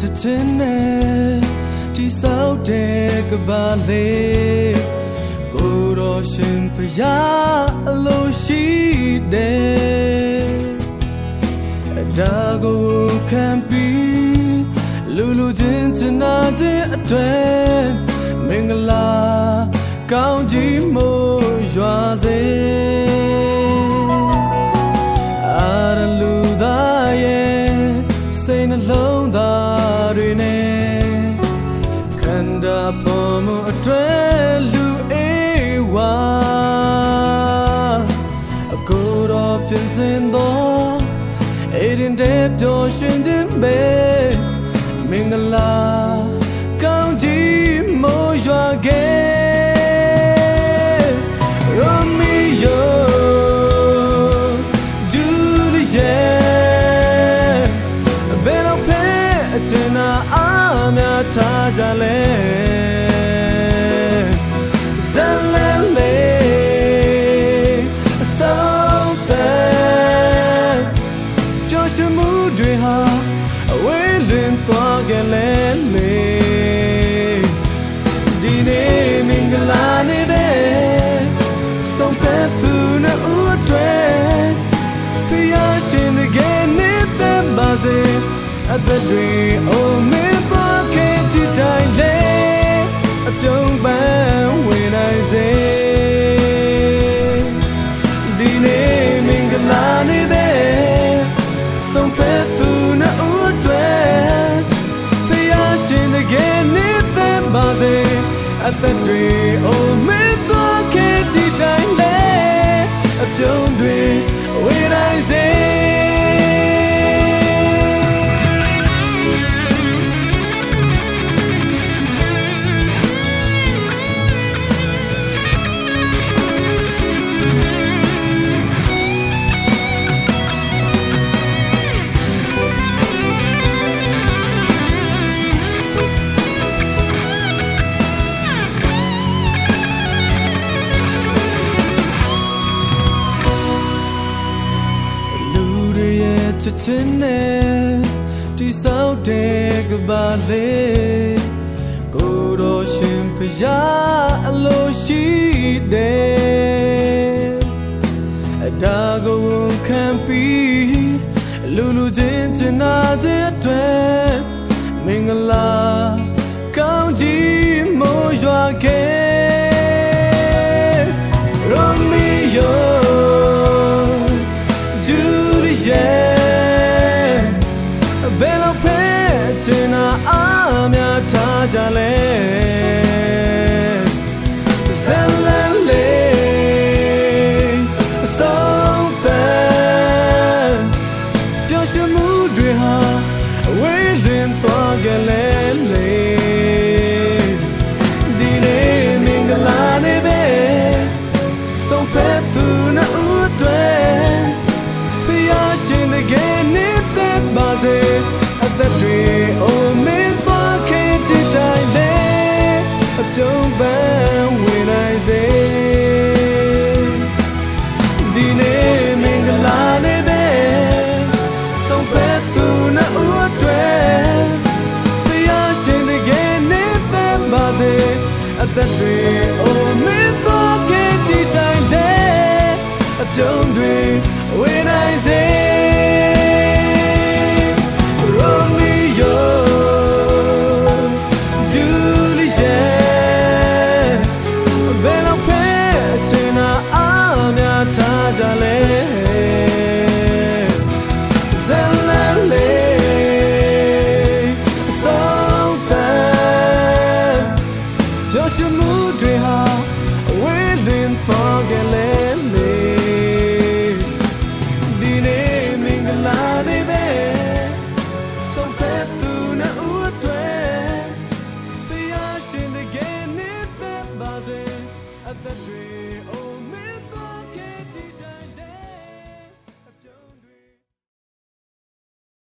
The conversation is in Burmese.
ချစ်ချင်းနဲ့ဒီဆောက်တဲ့ကဘာလေးကိုတော်ရှင်ဖရာအလိုရှိတယ်အဒါကိုခံပြီးလူလူချင်းချနာတဲ့အတွက်မင်္ဂလာကောင်းကြီးမို့ရွာစေ ဖို့မှုအတွက်လူအေးဝါအကိုတော်ပြင်ဆင်သောအေရင်တဲ့ပျော်ရွှင်ခြင်းပဲမင်္ဂလာ အသက်တွေအိုမင်းသွားခဲ့တဲ့တိုင်းလေအပြုံးပန်းဝင်နိုင်စေဒီနေ့မင်္ဂလာနေ့ပဲဆုံးဖက်သူနဲ့ဦးတွေဖျားရှင်တကယ်နေတဲ့ပါစေအသက်တွေအိုမင်းသွားခဲ့တဲ့တိုင်းလေအပြုံး ချစ်ချင်းနဲ့တိဆောက်တဲ့ကဘာလေးကိုတော်ရှင်ဖရာအလိုရှိတယ်အဒါကိုခံပြီးလူလူချင်းချင်နာတဲ့အတွက် ကြလဲဇလန်လေးအဆုံးသန်ပျော်ရွှင်မှုတွေဟာအဝေးလင်းသွားကြလဲလေ သက်တွေအိုမင်းတော့ခဲ့ဒီတိုင်းတဲ့အပြုံးတွေဝင်နိုင်စေ